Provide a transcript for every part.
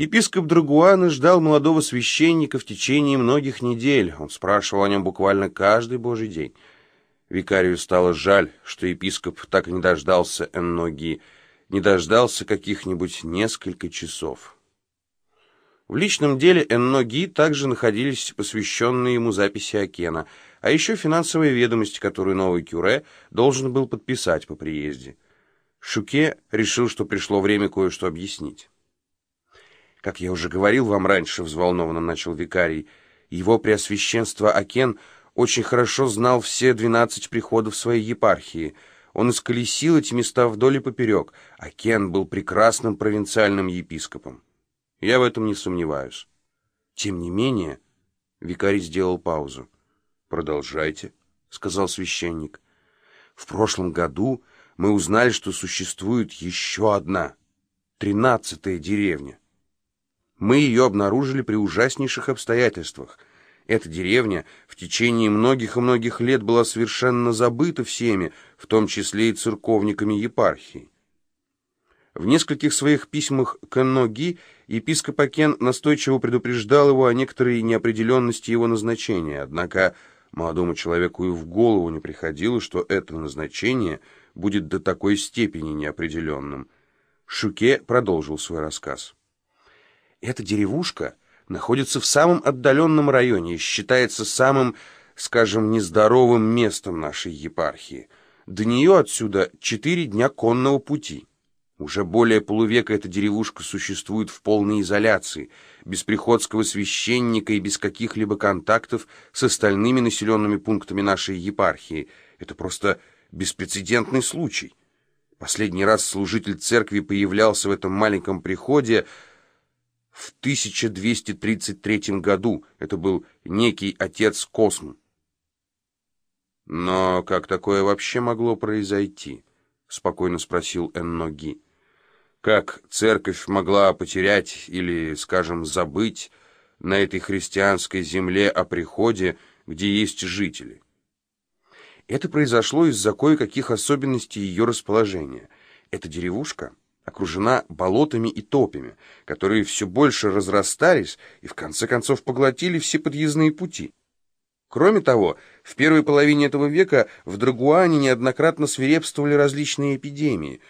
Епископ Драгуана ждал молодого священника в течение многих недель. Он спрашивал о нем буквально каждый божий день. Викарию стало жаль, что епископ так и не дождался Энноги, не дождался каких-нибудь несколько часов. В личном деле Энноги также находились посвященные ему записи Акена, а еще финансовые ведомости, которую новый Кюре должен был подписать по приезде. Шуке решил, что пришло время кое-что объяснить. «Как я уже говорил вам раньше», — взволнованно начал викарий, «его преосвященство Акен очень хорошо знал все двенадцать приходов своей епархии. Он исколесил эти места вдоль и поперек. Акен был прекрасным провинциальным епископом. Я в этом не сомневаюсь. Тем не менее...» Викарий сделал паузу. «Продолжайте», — сказал священник. «В прошлом году мы узнали, что существует еще одна, тринадцатая деревня. Мы ее обнаружили при ужаснейших обстоятельствах. Эта деревня в течение многих и многих лет была совершенно забыта всеми, в том числе и церковниками епархии. В нескольких своих письмах к Ноги епископ Акен настойчиво предупреждал его о некоторой неопределенности его назначения, однако молодому человеку и в голову не приходило, что это назначение будет до такой степени неопределенным. Шуке продолжил свой рассказ. Эта деревушка находится в самом отдаленном районе и считается самым, скажем, нездоровым местом нашей епархии. До нее отсюда четыре дня конного пути. Уже более полувека эта деревушка существует в полной изоляции, без приходского священника и без каких-либо контактов с остальными населенными пунктами нашей епархии. Это просто беспрецедентный случай. Последний раз служитель церкви появлялся в этом маленьком приходе в 1233 году. Это был некий отец Косм. «Но как такое вообще могло произойти?» — спокойно спросил Энноги. «Как церковь могла потерять или, скажем, забыть на этой христианской земле о приходе, где есть жители?» Это произошло из-за кое-каких особенностей ее расположения. Эта деревушка окружена болотами и топями, которые все больше разрастались и в конце концов поглотили все подъездные пути. Кроме того, в первой половине этого века в Драгуане неоднократно свирепствовали различные эпидемии.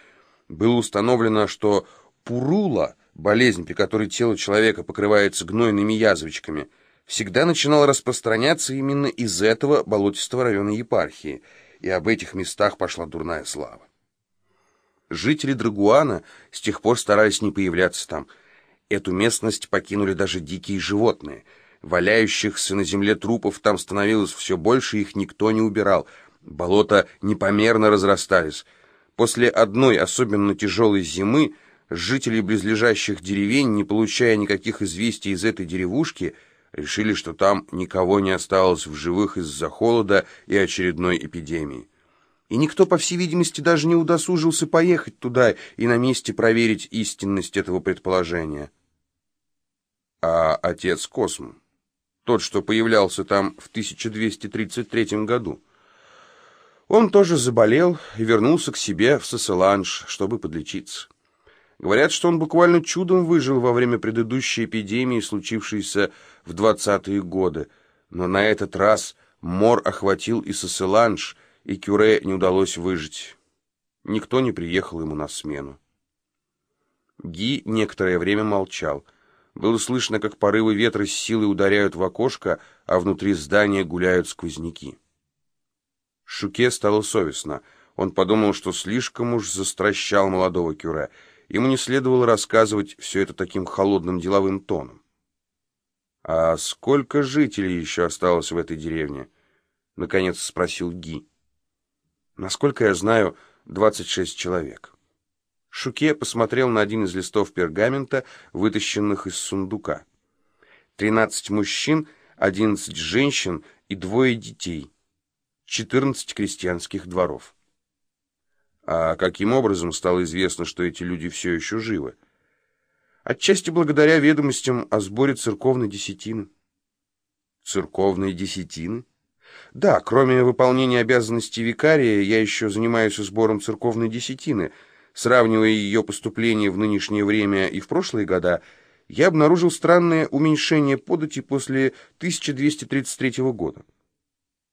Было установлено, что пурула, болезнь, при которой тело человека покрывается гнойными язвочками, всегда начинала распространяться именно из этого болотистого района епархии, и об этих местах пошла дурная слава. Жители Драгуана с тех пор старались не появляться там. Эту местность покинули даже дикие животные. Валяющихся на земле трупов там становилось все больше, их никто не убирал. Болота непомерно разрастались. После одной особенно тяжелой зимы жители близлежащих деревень, не получая никаких известий из этой деревушки, решили, что там никого не осталось в живых из-за холода и очередной эпидемии и никто, по всей видимости, даже не удосужился поехать туда и на месте проверить истинность этого предположения. А отец Косм, тот, что появлялся там в 1233 году, он тоже заболел и вернулся к себе в Соселанж, чтобы подлечиться. Говорят, что он буквально чудом выжил во время предыдущей эпидемии, случившейся в двадцатые годы, но на этот раз мор охватил и Соселанж, и Кюре не удалось выжить. Никто не приехал ему на смену. Ги некоторое время молчал. Было слышно, как порывы ветра с силой ударяют в окошко, а внутри здания гуляют сквозняки. Шуке стало совестно. Он подумал, что слишком уж застращал молодого Кюре. Ему не следовало рассказывать все это таким холодным деловым тоном. «А сколько жителей еще осталось в этой деревне?» — наконец спросил Ги. Насколько я знаю, 26 человек. Шуке посмотрел на один из листов пергамента, вытащенных из сундука. 13 мужчин, 11 женщин и двое детей. 14 крестьянских дворов. А каким образом стало известно, что эти люди все еще живы? Отчасти благодаря ведомостям о сборе церковной десятины. Церковной десятины? Да, кроме выполнения обязанностей викария, я еще занимаюсь сбором церковной десятины. Сравнивая ее поступление в нынешнее время и в прошлые года, я обнаружил странное уменьшение подати после 1233 года.